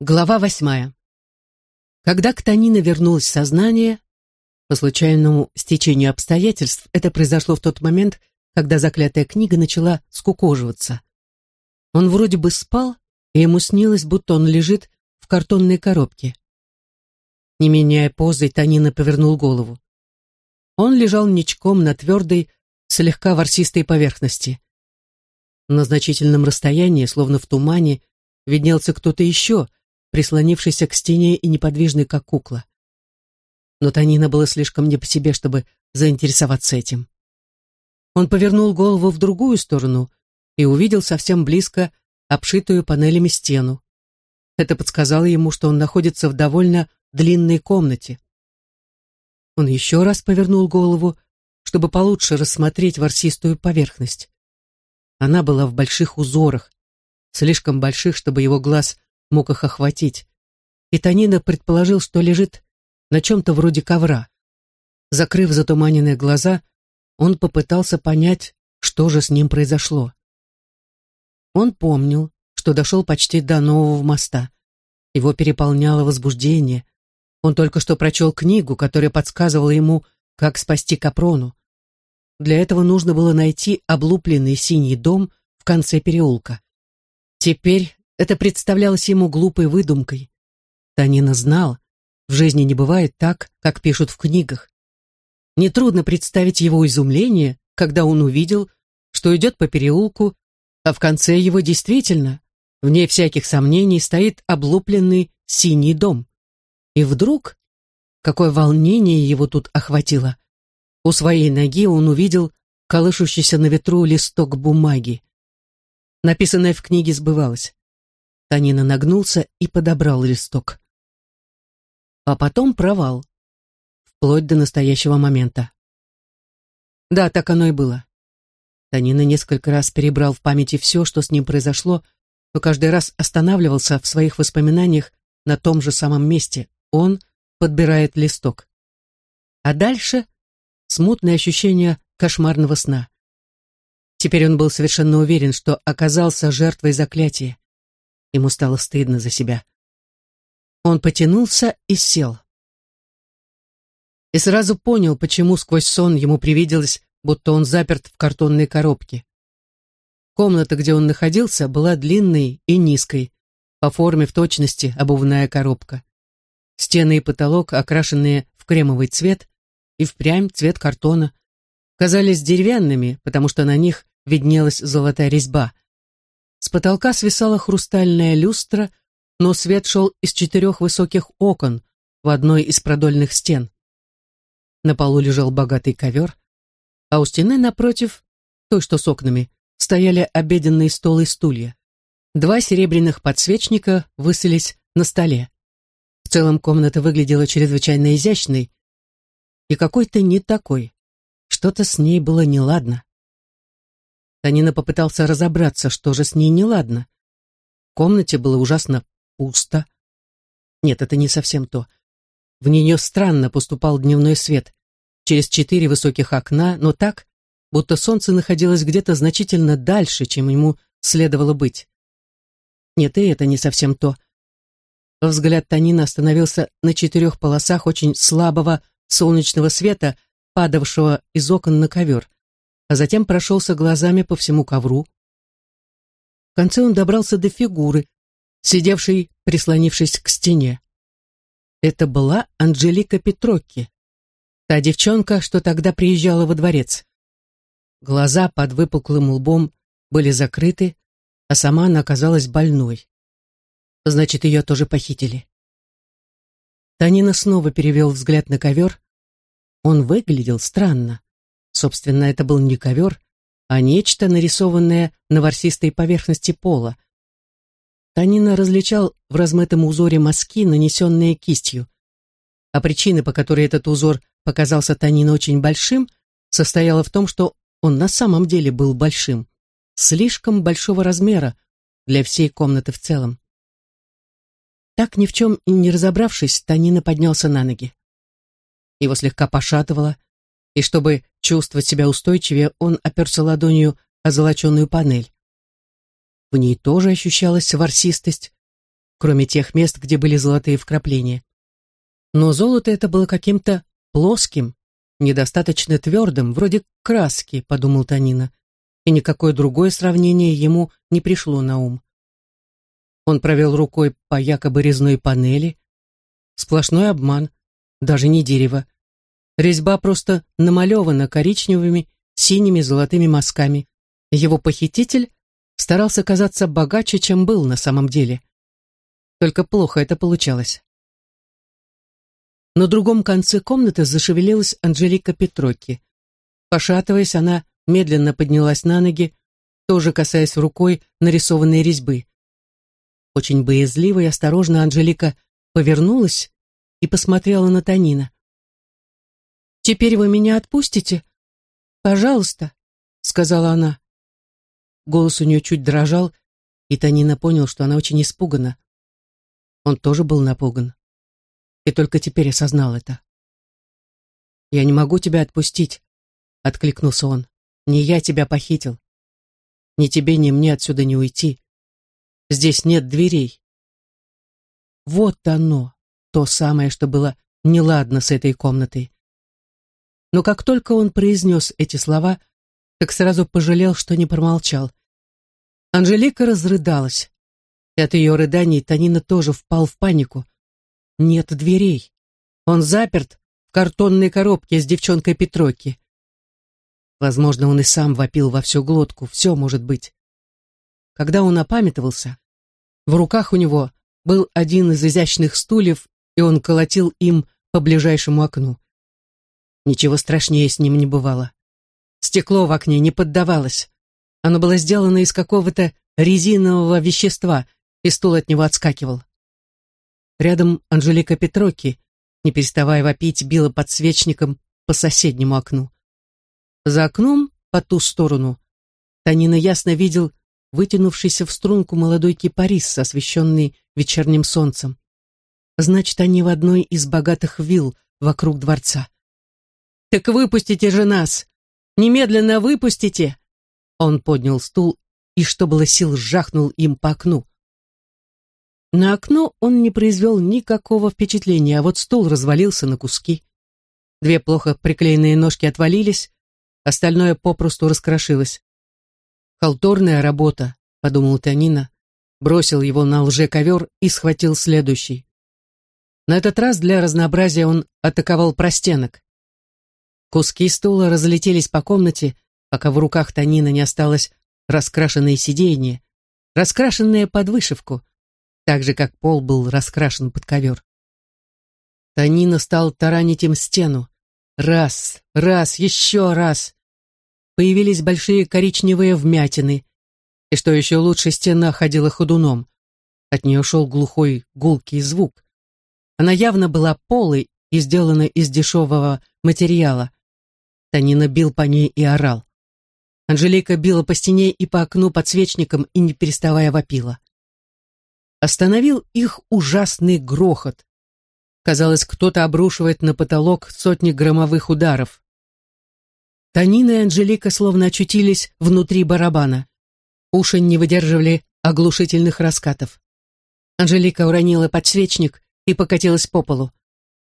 Глава восьмая. Когда к Танина вернулось сознание, по случайному стечению обстоятельств, это произошло в тот момент, когда заклятая книга начала скукоживаться. Он вроде бы спал, и ему снилось, будто он лежит в картонной коробке. Не меняя позы, Танина повернул голову. Он лежал ничком на твердой, слегка ворсистой поверхности. На значительном расстоянии, словно в тумане, виднелся кто-то еще — прислонившийся к стене и неподвижный, как кукла. Но Танина было слишком не по себе, чтобы заинтересоваться этим. Он повернул голову в другую сторону и увидел совсем близко обшитую панелями стену. Это подсказало ему, что он находится в довольно длинной комнате. Он еще раз повернул голову, чтобы получше рассмотреть ворсистую поверхность. Она была в больших узорах, слишком больших, чтобы его глаз мог их охватить, и Танина предположил, что лежит на чем-то вроде ковра. Закрыв затуманенные глаза, он попытался понять, что же с ним произошло. Он помнил, что дошел почти до нового моста. Его переполняло возбуждение. Он только что прочел книгу, которая подсказывала ему, как спасти Капрону. Для этого нужно было найти облупленный синий дом в конце переулка. Теперь это представлялось ему глупой выдумкой. Танина знал, в жизни не бывает так, как пишут в книгах. Нетрудно представить его изумление, когда он увидел, что идет по переулку, а в конце его действительно, вне всяких сомнений, стоит облупленный синий дом. И вдруг, какое волнение его тут охватило, у своей ноги он увидел колышущийся на ветру листок бумаги. Написанное в книге сбывалось. Танина нагнулся и подобрал листок. А потом провал. Вплоть до настоящего момента. Да, так оно и было. Танина несколько раз перебрал в памяти все, что с ним произошло, но каждый раз останавливался в своих воспоминаниях на том же самом месте. Он подбирает листок. А дальше смутное ощущение кошмарного сна. Теперь он был совершенно уверен, что оказался жертвой заклятия. Ему стало стыдно за себя. Он потянулся и сел. И сразу понял, почему сквозь сон ему привиделось, будто он заперт в картонной коробке. Комната, где он находился, была длинной и низкой, по форме в точности обувная коробка. Стены и потолок, окрашенные в кремовый цвет, и впрямь цвет картона, казались деревянными, потому что на них виднелась золотая резьба — с потолка свисала хрустальная люстра, но свет шел из четырех высоких окон в одной из продольных стен. На полу лежал богатый ковер, а у стены напротив, той, что с окнами, стояли обеденные стол и стулья. Два серебряных подсвечника высылись на столе. В целом комната выглядела чрезвычайно изящной и какой-то не такой. Что-то с ней было неладно. Танина попытался разобраться, что же с ней неладно. В комнате было ужасно пусто. Нет, это не совсем то. В нее странно поступал дневной свет. Через четыре высоких окна, но так, будто солнце находилось где-то значительно дальше, чем ему следовало быть. Нет, и это не совсем то. Взгляд Танина остановился на четырех полосах очень слабого солнечного света, падавшего из окон на ковер а затем прошелся глазами по всему ковру. В конце он добрался до фигуры, сидевшей, прислонившись к стене. Это была Анжелика Петрокки, та девчонка, что тогда приезжала во дворец. Глаза под выпуклым лбом были закрыты, а сама она оказалась больной. Значит, ее тоже похитили. Танина снова перевел взгляд на ковер. Он выглядел странно. Собственно, это был не ковер, а нечто, нарисованное на ворсистой поверхности пола. Танина различал в размытом узоре мазки, нанесенные кистью. А причина, по которой этот узор показался Танина очень большим, состояла в том, что он на самом деле был большим, слишком большого размера для всей комнаты в целом. Так ни в чем и не разобравшись, Танина поднялся на ноги. Его слегка пошатывало, и чтобы чувствовать себя устойчивее, он оперся ладонью о золоченую панель. В ней тоже ощущалась ворсистость, кроме тех мест, где были золотые вкрапления. Но золото это было каким-то плоским, недостаточно твердым, вроде краски, подумал Танина, и никакое другое сравнение ему не пришло на ум. Он провел рукой по якобы резной панели. Сплошной обман, даже не дерево. Резьба просто намалевана коричневыми, синими, золотыми мазками. Его похититель старался казаться богаче, чем был на самом деле. Только плохо это получалось. На другом конце комнаты зашевелилась Анжелика Петрокки. Пошатываясь, она медленно поднялась на ноги, тоже касаясь рукой нарисованной резьбы. Очень боязливо и осторожно Анжелика повернулась и посмотрела на Танина. «Теперь вы меня отпустите? Пожалуйста», — сказала она. Голос у нее чуть дрожал, и Танина понял, что она очень испугана. Он тоже был напуган. И только теперь осознал это. «Я не могу тебя отпустить», — откликнулся он. «Не я тебя похитил. Ни тебе, ни мне отсюда не уйти. Здесь нет дверей». Вот оно, то самое, что было неладно с этой комнатой. Но как только он произнес эти слова, так сразу пожалел, что не промолчал. Анжелика разрыдалась. От ее рыданий Танина тоже впал в панику. Нет дверей. Он заперт в картонной коробке с девчонкой Петроки. Возможно, он и сам вопил во всю глотку, все может быть. Когда он опамятовался, в руках у него был один из изящных стульев, и он колотил им по ближайшему окну. Ничего страшнее с ним не бывало. Стекло в окне не поддавалось. Оно было сделано из какого-то резинового вещества, и стул от него отскакивал. Рядом Анжелика Петроки, не переставая вопить, била подсвечником по соседнему окну. За окном, по ту сторону, Танина ясно видел вытянувшийся в струнку молодой кипарис, освещенный вечерним солнцем. Значит, они в одной из богатых вилл вокруг дворца. «Так выпустите же нас! Немедленно выпустите!» Он поднял стул и, что было сил, жахнул им по окну. На окно он не произвел никакого впечатления, а вот стул развалился на куски. Две плохо приклеенные ножки отвалились, остальное попросту раскрошилось. «Халтурная работа», — подумал Танина, бросил его на лже-ковер и схватил следующий. На этот раз для разнообразия он атаковал простенок. Куски стула разлетелись по комнате, пока в руках Танина не осталось раскрашенное сиденье, раскрашенное под вышивку, так же, как пол был раскрашен под ковер. Танина стал таранить им стену. Раз, раз, еще раз. Появились большие коричневые вмятины. И что еще лучше, стена ходила ходуном. От нее шел глухой, гулкий звук. Она явно была полой и сделана из дешевого материала. Танина бил по ней и орал. Анжелика била по стене и по окну подсвечником и не переставая вопила остановил их ужасный грохот. Казалось, кто-то обрушивает на потолок сотни громовых ударов. Танина и Анжелика словно очутились внутри барабана. Уши не выдерживали оглушительных раскатов. Анжелика уронила подсвечник и покатилась по полу.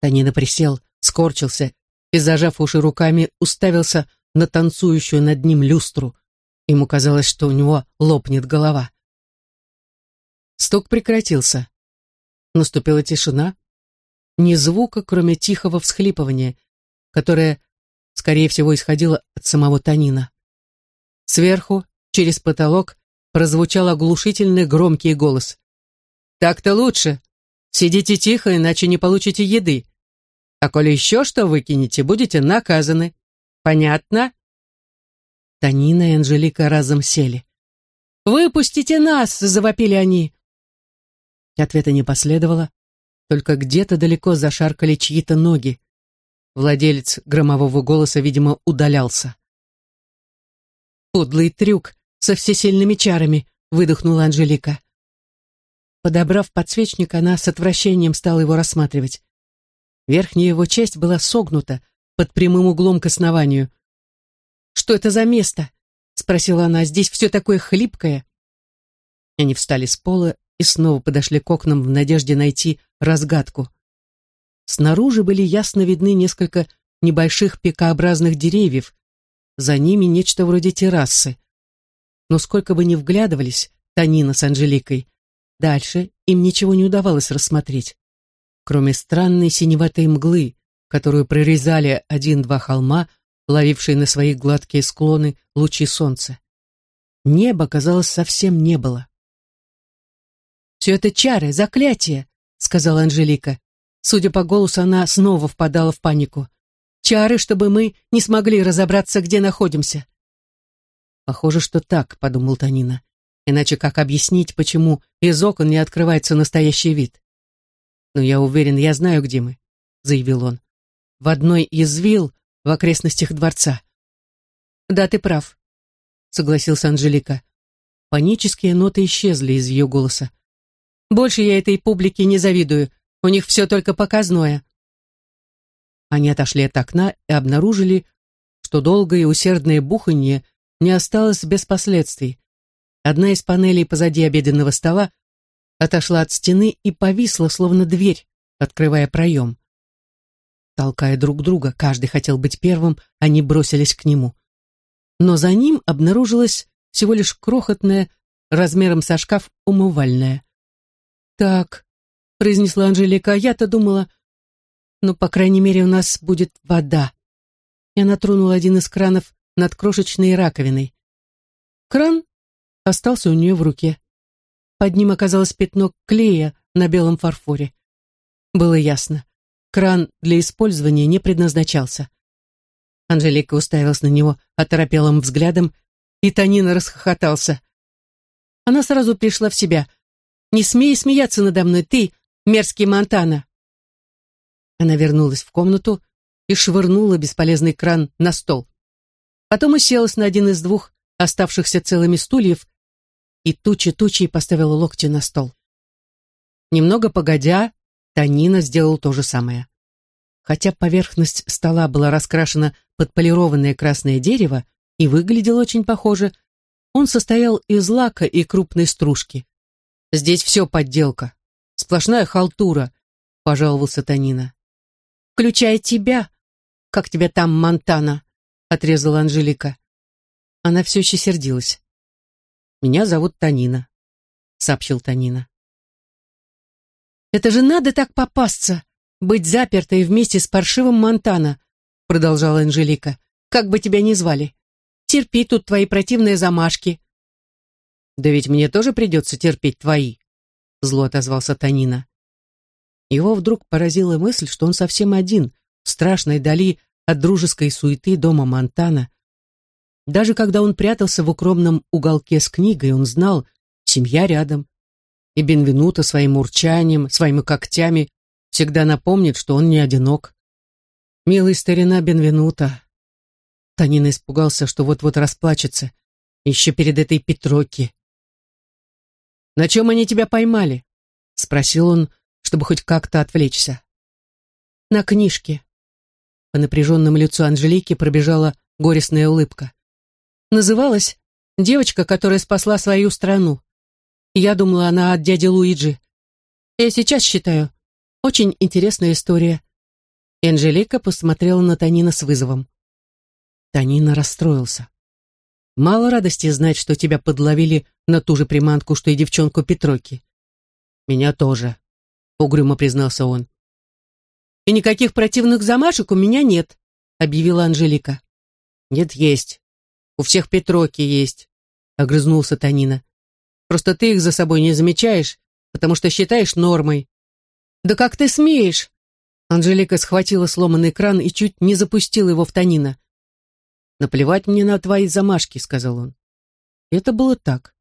Танина присел, скорчился и, зажав уши руками, уставился на танцующую над ним люстру. Ему казалось, что у него лопнет голова. Стук прекратился. Наступила тишина. Ни звука, кроме тихого всхлипывания, которое, скорее всего, исходило от самого Танина. Сверху, через потолок, прозвучал оглушительный громкий голос. «Так-то лучше. Сидите тихо, иначе не получите еды. А коли еще что выкинете, будете наказаны. Понятно?» Танина и Анжелика разом сели. «Выпустите нас!» — завопили они. Ответа не последовало, только где-то далеко зашаркали чьи-то ноги. Владелец громового голоса, видимо, удалялся. «Подлый трюк со всесильными чарами», — выдохнула Анжелика. Подобрав подсвечник, она с отвращением стала его рассматривать. Верхняя его часть была согнута под прямым углом к основанию. «Что это за место?» — спросила она. «Здесь все такое хлипкое». Они встали с пола и снова подошли к окнам в надежде найти разгадку. Снаружи были ясно видны несколько небольших пикообразных деревьев, за ними нечто вроде террасы. Но сколько бы ни вглядывались, Танина с Анжеликой, дальше им ничего не удавалось рассмотреть, кроме странной синеватой мглы, которую прорезали один-два холма, ловившие на свои гладкие склоны лучи солнца. Неба, казалось, совсем не было. «Все это чары, заклятие», — сказала Анжелика. Судя по голосу, она снова впадала в панику. «Чары, чтобы мы не смогли разобраться, где находимся». «Похоже, что так», — подумал Танина. «Иначе как объяснить, почему из окон не открывается настоящий вид?» «Но я уверен, я знаю, где мы», — заявил он. «В одной из вилл в окрестностях дворца». «Да, ты прав», — согласился Анжелика. Панические ноты исчезли из ее голоса. «Больше я этой публике не завидую. У них все только показное. Они отошли от окна и обнаружили, что долгое и усердное буханье не осталось без последствий. Одна из панелей позади обеденного стола отошла от стены и повисла, словно дверь, открывая проем. Толкая друг друга, каждый хотел быть первым, они бросились к нему. Но за ним обнаружилась всего лишь крохотная, размером со шкаф, умывальная. «Так», произнесла Анжелика, я-то думала, ну, по крайней мере, у нас будет вода. И она тронула один из кранов над крошечной раковиной. Кран остался у нее в руке. Под ним оказалось пятно клея на белом фарфоре. Было ясно, кран для использования не предназначался. Анжелика уставилась на него оторопелым взглядом, и Танина расхохотался. Она сразу пришла в себя. «Не смей смеяться надо мной, ты, Мерзкий Монтана!» Она вернулась в комнату и швырнула бесполезный кран на стол. Потом уселась на один из двух оставшихся целыми стульев и тучи-тучей поставила локти на стол. Немного погодя, Танина сделал то же самое. Хотя поверхность стола была раскрашена под полированное красное дерево и выглядел очень похоже, он состоял из лака и крупной стружки. Здесь все подделка. Сплошная халтура, пожаловался Танина. Включая тебя. Как тебя там, Монтана? Отрезала Анжелика. Она все еще сердилась. Меня зовут Танина, сообщил Танина. Это же надо так попасться, быть запертой вместе с паршивым Монтана, продолжала Анжелика. Как бы тебя ни звали. Терпи тут твои противные замашки. Да ведь мне тоже придется терпеть твои, зло отозвался Танина. Его вдруг поразила мысль, что он совсем один, в страшной дали от дружеской суеты дома Монтана. Даже когда он прятался в укромном уголке с книгой, он знал, семья рядом. И Бенвенуто своим урчанием, своими когтями всегда напомнит, что он не одинок. Милый старина Бенвенуто. Танина испугался, что вот-вот расплачется, еще перед этой Петроки. «На чем они тебя поймали?» — спросил он, чтобы хоть как-то отвлечься. «На книжке». По напряженному лицу Анжелики пробежала горестная улыбка. Называлась «Девочка, которая спасла свою страну». Я думала, она от дяди Луиджи. Я сейчас считаю. Очень интересная история. Анжелика посмотрела на Танина с вызовом. Танина расстроился. Мало радости знать, что тебя подловили на ту же приманку, что и девчонку Петроки. Меня тоже, угрюмо признался он. И никаких противных замашек у меня нет, объявила Анжелика. Нет, есть. У всех Петроки есть, огрызнулся Танина. Просто ты их за собой не замечаешь, потому что считаешь нормой. Да как ты смеешь? Анжелика схватила сломанный кран и чуть не запустила его в Танина. «Наплевать мне на твои замашки», — сказал он. это было так.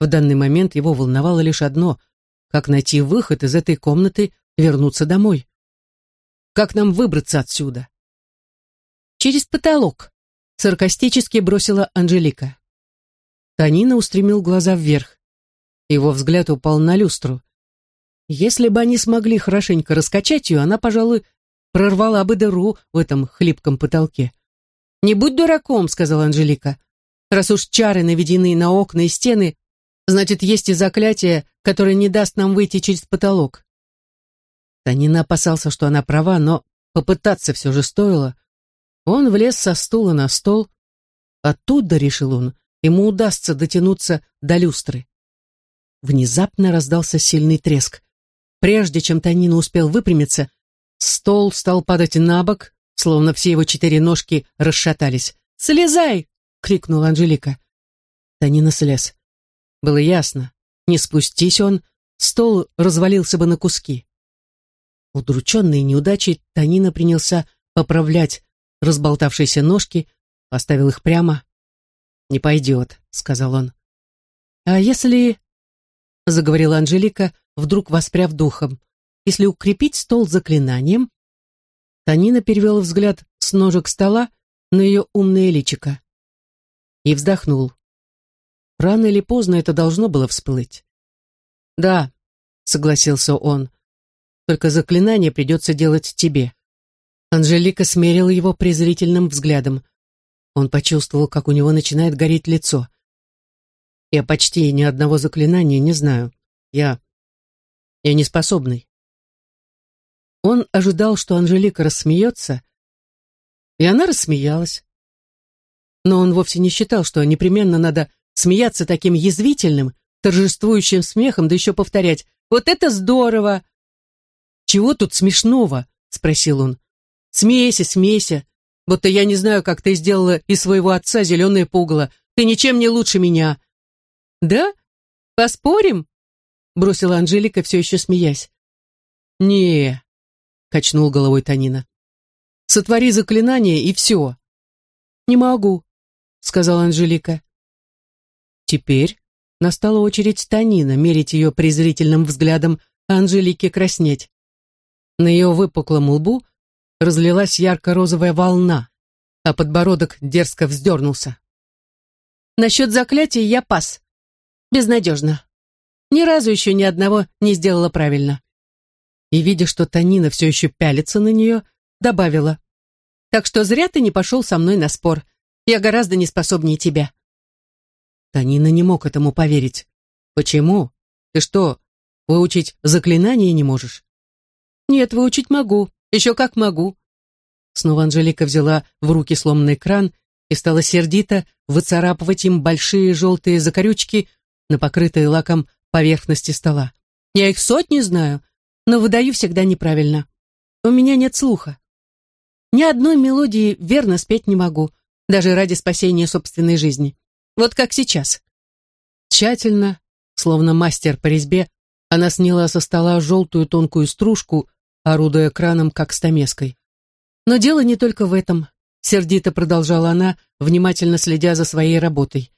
В данный момент его волновало лишь одно — как найти выход из этой комнаты вернуться домой. Как нам выбраться отсюда? Через потолок, саркастически бросила Анжелика. Танина устремил глаза вверх. Его взгляд упал на люстру. Если бы они смогли хорошенько раскачать ее, она, пожалуй, прорвала бы дыру в этом хлипком потолке. «Не будь дураком», — сказала Анжелика. «Раз уж чары наведены на окна и стены, Значит, есть и заклятие, которое не даст нам выйти через потолок. Танина опасался, что она права, но попытаться все же стоило. Он влез со стула на стол. Оттуда, решил он, ему удастся дотянуться до люстры. Внезапно раздался сильный треск. Прежде чем Танина успел выпрямиться, стол стал падать на бок, словно все его четыре ножки расшатались. «Слезай!» — крикнула Анжелика. Танина слез. Было ясно, не спустись он, стол развалился бы на куски. Удрученный неудачей, Танина принялся поправлять разболтавшиеся ножки, поставил их прямо. «Не пойдет», — сказал он. «А если...» — заговорила Анжелика, вдруг воспряв духом. «Если укрепить стол заклинанием...» Танина перевел взгляд с ножек стола на ее умное личико и вздохнул. Рано или поздно это должно было всплыть. «Да», — согласился он, — «только заклинание придется делать тебе». Анжелика смерила его презрительным взглядом. Он почувствовал, как у него начинает гореть лицо. «Я почти ни одного заклинания не знаю. Я... я не способный». Он ожидал, что Анжелика рассмеется, и она рассмеялась. Но он вовсе не считал, что непременно надо смеяться таким язвительным, торжествующим смехом, да еще повторять «Вот это здорово!» «Чего тут смешного?» — спросил он. «Смейся, смейся, будто я не знаю, как ты сделала из своего отца зеленое пугало. Ты ничем не лучше меня». «Да? Поспорим?» — бросила Анжелика, все еще смеясь. «Не», — качнул головой Танина. «Сотвори заклинание, и все». «Не могу», — сказала Анжелика. Теперь настала очередь Танина мерить ее презрительным взглядом, а Анжелике краснеть. На ее выпуклом лбу разлилась ярко-розовая волна, а подбородок дерзко вздернулся. «Насчет заклятия я пас. Безнадежно. Ни разу еще ни одного не сделала правильно». И, видя, что Танина все еще пялится на нее, добавила. «Так что зря ты не пошел со мной на спор. Я гораздо неспособнее тебя. Танина не мог этому поверить. «Почему? Ты что, выучить заклинание не можешь?» «Нет, выучить могу. Еще как могу». Снова Анжелика взяла в руки сломанный кран и стала сердито выцарапывать им большие желтые закорючки на покрытой лаком поверхности стола. «Я их сотни знаю, но выдаю всегда неправильно. У меня нет слуха. Ни одной мелодии верно спеть не могу, даже ради спасения собственной жизни. Вот как сейчас. Тщательно, словно мастер по резьбе, она сняла со стола желтую тонкую стружку, орудуя краном, как стамеской. Но дело не только в этом, сердито продолжала она, внимательно следя за своей работой.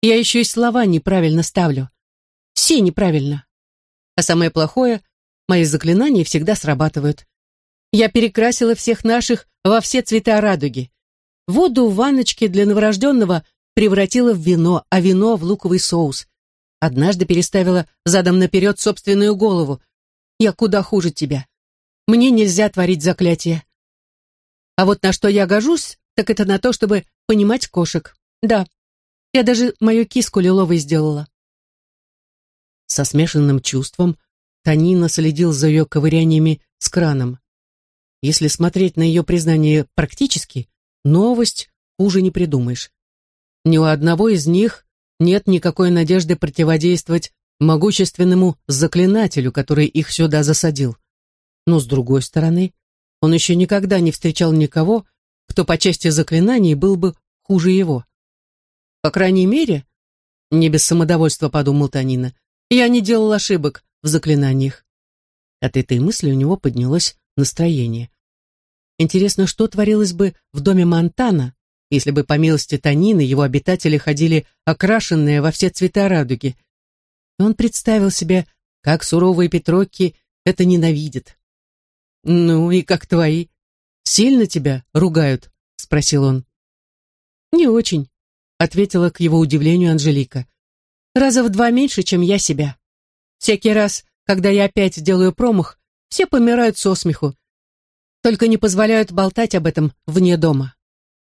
Я еще и слова неправильно ставлю. Все неправильно. А самое плохое, мои заклинания всегда срабатывают. Я перекрасила всех наших во все цвета радуги. Воду в ванночке для новорожденного превратила в вино, а вино в луковый соус. Однажды переставила задом наперед собственную голову. Я куда хуже тебя. Мне нельзя творить заклятие. А вот на что я гожусь, так это на то, чтобы понимать кошек. Да, я даже мою киску лиловой сделала. Со смешанным чувством Танина следил за ее ковыряниями с краном. Если смотреть на ее признание практически, новость хуже не придумаешь. Ни у одного из них нет никакой надежды противодействовать могущественному заклинателю, который их сюда засадил. Но, с другой стороны, он еще никогда не встречал никого, кто по части заклинаний был бы хуже его. По крайней мере, не без самодовольства подумал Танина, я не делал ошибок в заклинаниях. От этой мысли у него поднялось настроение. Интересно, что творилось бы в доме Монтана, если бы, по милости Танины, его обитатели ходили окрашенные во все цвета радуги. И он представил себе, как суровые Петрокки это ненавидят. «Ну и как твои? Сильно тебя ругают?» — спросил он. «Не очень», — ответила к его удивлению Анжелика. «Раза в два меньше, чем я себя. Всякий раз, когда я опять делаю промах, все помирают со смеху, только не позволяют болтать об этом вне дома».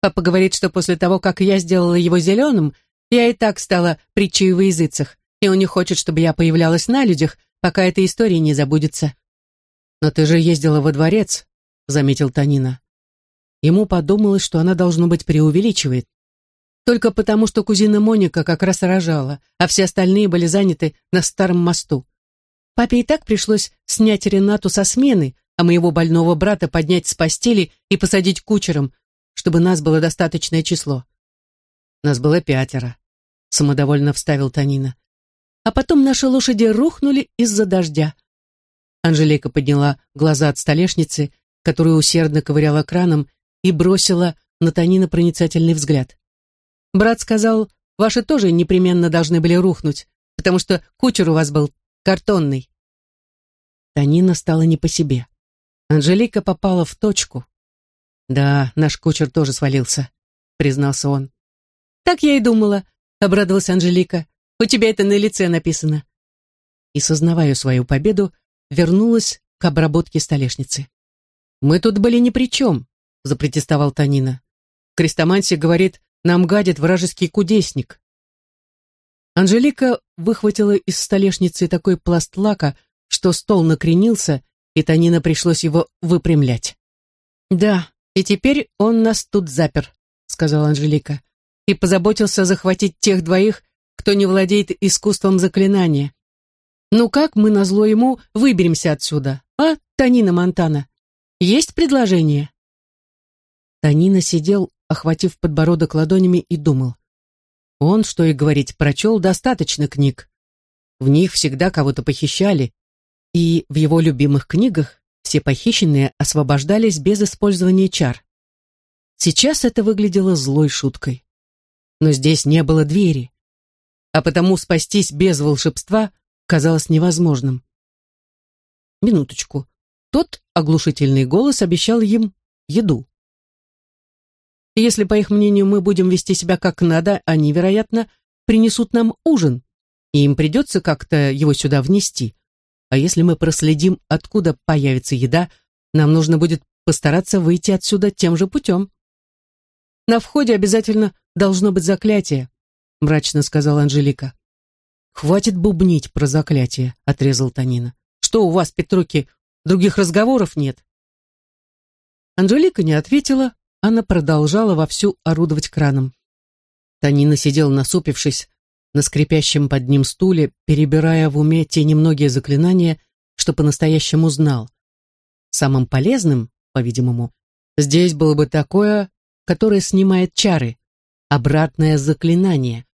Папа говорит, что после того, как я сделала его зеленым, я и так стала притчей во языцах. и он не хочет, чтобы я появлялась на людях, пока эта история не забудется. Но ты же ездила во дворец, заметил Танина. Ему подумалось, что она, должно быть, преувеличивает. Только потому, что кузина Моника как раз рожала, а все остальные были заняты на старом мосту. Папе и так пришлось снять Ренату со смены, а моего больного брата поднять с постели и посадить кучером, чтобы нас было достаточное число. Нас было пятеро, самодовольно вставил Танина. А потом наши лошади рухнули из-за дождя. Анжелика подняла глаза от столешницы, которую усердно ковыряла краном, и бросила на Танина проницательный взгляд. Брат сказал, ваши тоже непременно должны были рухнуть, потому что кучер у вас был картонный. Танина стала не по себе. Анжелика попала в точку. «Да, наш кучер тоже свалился», — признался он. «Так я и думала», — обрадовалась Анжелика. «У тебя это на лице написано». И, сознавая свою победу, вернулась к обработке столешницы. «Мы тут были ни при чем», — запротестовал Танина. «Крестомансия говорит, нам гадит вражеский кудесник». Анжелика выхватила из столешницы такой пласт лака, что стол накренился, и Танина пришлось его выпрямлять. «Да, и теперь он нас тут запер», — сказала Анжелика, «и позаботился захватить тех двоих, кто не владеет искусством заклинания. Ну как мы, назло ему, выберемся отсюда, а, Танина Монтана? Есть предложение?» Танина сидел, охватив подбородок ладонями, и думал. Он, что и говорить, прочел достаточно книг. В них всегда кого-то похищали, и в его любимых книгах все похищенные освобождались без использования чар. Сейчас это выглядело злой шуткой. Но здесь не было двери, а потому спастись без волшебства казалось невозможным. Минуточку. Тот оглушительный голос обещал им еду. Если, по их мнению, мы будем вести себя как надо, они, вероятно, принесут нам ужин, и им придется как-то его сюда внести. А если мы проследим, откуда появится еда, нам нужно будет постараться выйти отсюда тем же путем. На входе обязательно должно быть заклятие, мрачно сказала Анжелика. Хватит бубнить про заклятие, отрезал Танина. Что у вас, Петруки, других разговоров нет? Анжелика не ответила, она продолжала вовсю орудовать краном. Танина сидел насупившись, на скрипящем под ним стуле, перебирая в уме те немногие заклинания, что по-настоящему знал. Самым полезным, по-видимому, здесь было бы такое, которое снимает чары, обратное заклинание.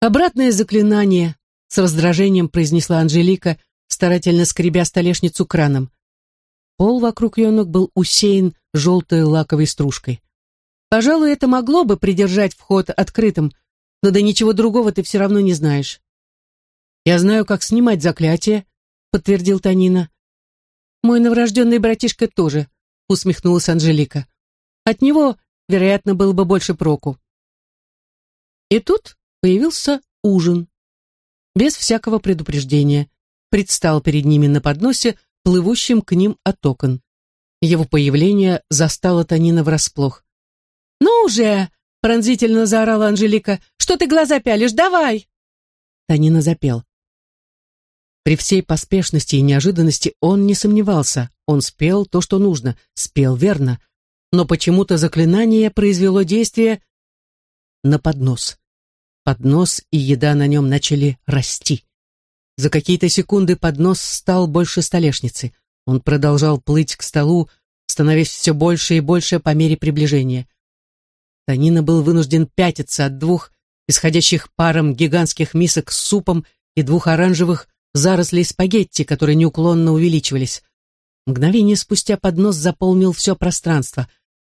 «Обратное заклинание», — с раздражением произнесла Анжелика, старательно скребя столешницу краном. Пол вокруг ее ног был усеян желтой лаковой стружкой. Пожалуй, это могло бы придержать вход открытым, но да ничего другого ты все равно не знаешь. Я знаю, как снимать заклятие, подтвердил Танина. Мой новорожденный братишка тоже, усмехнулась Анжелика. От него, вероятно, было бы больше проку. И тут появился ужин. Без всякого предупреждения. Предстал перед ними на подносе, плывущим к ним от окон. Его появление застало Танина врасплох. «Ну уже!» — пронзительно заорала Анжелика. «Что ты глаза пялишь? Давай!» Танина запел. При всей поспешности и неожиданности он не сомневался. Он спел то, что нужно, спел верно. Но почему-то заклинание произвело действие на поднос. Поднос и еда на нем начали расти. За какие-то секунды поднос стал больше столешницы. Он продолжал плыть к столу, становясь все больше и больше по мере приближения. Танина был вынужден пятиться от двух исходящих паром гигантских мисок с супом и двух оранжевых зарослей спагетти, которые неуклонно увеличивались. Мгновение спустя поднос заполнил все пространство.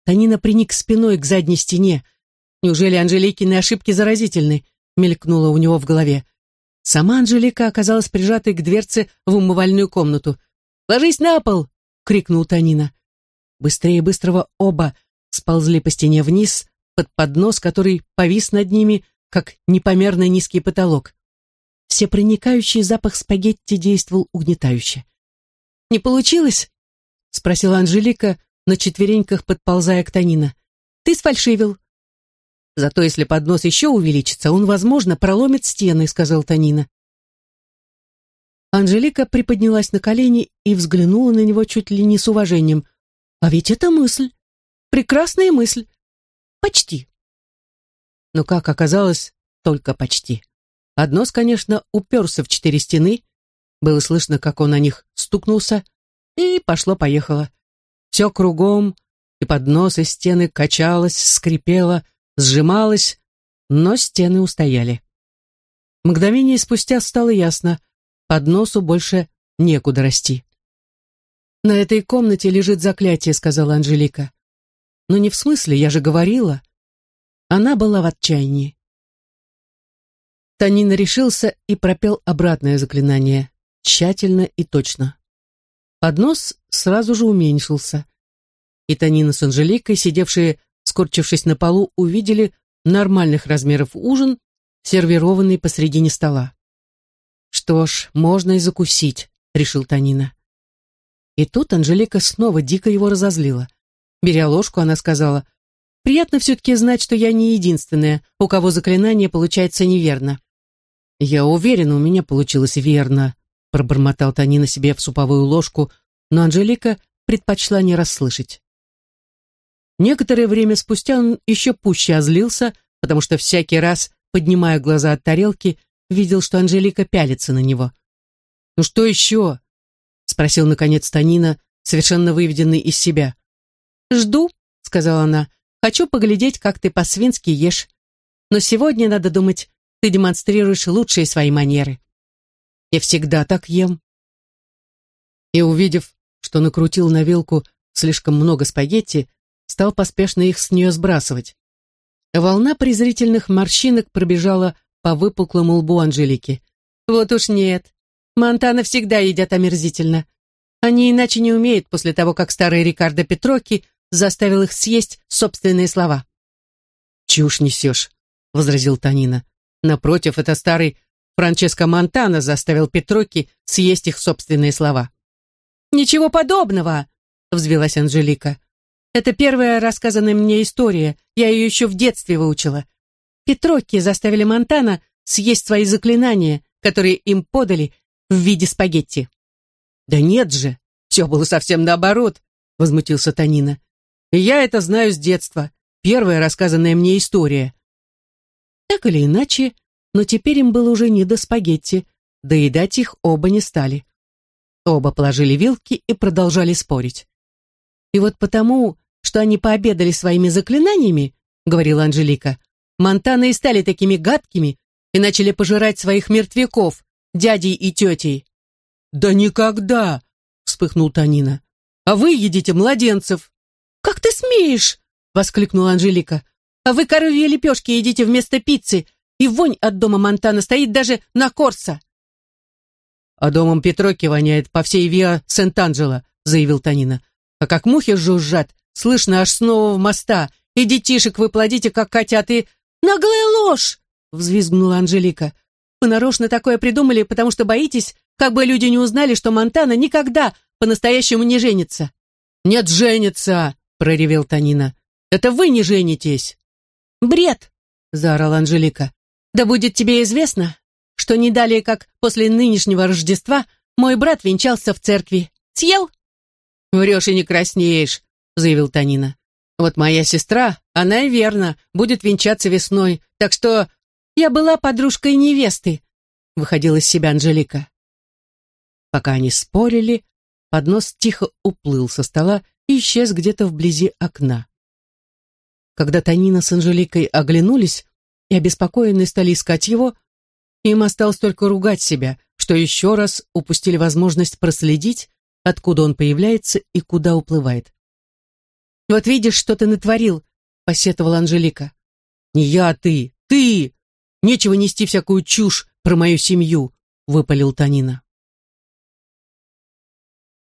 Танина приник спиной к задней стене. Неужели Анжеликины ошибки заразительны? Мелькнуло у него в голове. Сама Анжелика оказалась прижатой к дверце в умывальную комнату. «Ложись на пол!» — крикнул Танина. Быстрее быстрого оба сползли по стене вниз, под поднос, который повис над ними, как непомерно низкий потолок. Всепроникающий запах спагетти действовал угнетающе. «Не получилось?» — спросила Анжелика, на четвереньках подползая к Танина. «Ты сфальшивил. Зато если поднос еще увеличится, он, возможно, проломит стены, сказал Танина. Анжелика приподнялась на колени и взглянула на него чуть ли не с уважением. «А ведь это мысль. Прекрасная мысль. Почти». Но, как оказалось, только почти. Поднос, конечно, уперся в четыре стены. Было слышно, как он на них стукнулся, и пошло-поехало. Все кругом, и поднос, и стены качалось, скрипело, сжималось, но стены устояли. Мгновение спустя стало ясно, под носу больше некуда расти. «На этой комнате лежит заклятие», — сказала Анжелика. «Но не в смысле, я же говорила». Она была в отчаянии. Танин решился и пропел обратное заклинание, тщательно и точно. Поднос сразу же уменьшился. И Танина с Анжеликой, сидевшие, скорчившись на полу, увидели нормальных размеров ужин, сервированный посредине стола. «Что ж, можно и закусить», — решил Танина. И тут Анжелика снова дико его разозлила. Беря ложку, она сказала, «Приятно все-таки знать, что я не единственная, у кого заклинание получается неверно». «Я уверена, у меня получилось верно», — пробормотал Танина себе в суповую ложку, но Анжелика предпочла не расслышать. Некоторое время спустя он еще пуще озлился, потому что всякий раз, поднимая глаза от тарелки, видел, что Анжелика пялится на него. «Ну что еще?» — спросил, наконец, Танина, совершенно выведенный из себя. «Жду», — сказала она, — «хочу поглядеть, как ты по-свински ешь. Но сегодня, надо думать, ты демонстрируешь лучшие свои манеры». «Я всегда так ем». И, увидев, что накрутил на вилку слишком много спагетти, стал поспешно их с нее сбрасывать. Волна презрительных морщинок пробежала по выпуклому лбу Анжелики. «Вот уж нет. Монтана всегда едят омерзительно. Они иначе не умеют после того, как старый Рикардо Петроки заставил их съесть собственные слова». «Чушь несешь», — возразил Танина. «Напротив, это старый Франческо Монтана заставил Петроки съесть их собственные слова». «Ничего подобного!» — взвелась Анжелика. «Это первая рассказанная мне история. Я ее еще в детстве выучила. Петрокки заставили Монтана съесть свои заклинания, которые им подали в виде спагетти. «Да нет же, все было совсем наоборот», — возмутился Танина. «Я это знаю с детства. Первая рассказанная мне история». Так или иначе, но теперь им было уже не до спагетти, доедать их оба не стали. Оба положили вилки и продолжали спорить. И вот потому, что они пообедали своими заклинаниями, говорила Анжелика, Монтаны и стали такими гадкими и начали пожирать своих мертвяков, дядей и тетей. «Да никогда!» — вспыхнул Танина. «А вы едите младенцев!» «Как ты смеешь?» — воскликнула Анжелика. «А вы коровьи лепешки едите вместо пиццы, и вонь от дома Монтана стоит даже на Корса!» «А домом Петроки воняет по всей Виа Сент-Анджело», — заявил Танина. «А как мухи жужжат, слышно аж с нового моста, и детишек вы плодите, как котят, и «Наглая ложь!» — взвизгнула Анжелика. «Вы нарочно такое придумали, потому что боитесь, как бы люди не узнали, что Монтана никогда по-настоящему не женится». «Нет, женится!» — проревел Танина. «Это вы не женитесь!» «Бред!» — заорала Анжелика. «Да будет тебе известно, что не далее, как после нынешнего Рождества, мой брат венчался в церкви. Съел?» «Врешь и не краснеешь», — заявил Танина. Вот моя сестра, она и верно, будет венчаться весной, так что я была подружкой невесты, выходила из себя Анжелика. Пока они спорили, поднос тихо уплыл со стола и исчез где-то вблизи окна. Когда Танина с Анжеликой оглянулись и обеспокоенные стали искать его, им осталось только ругать себя, что еще раз упустили возможность проследить, откуда он появляется и куда уплывает. «Вот видишь, что ты натворил», — посетовала Анжелика. «Не я, а ты! Ты! Нечего нести всякую чушь про мою семью», — выпалил Танина.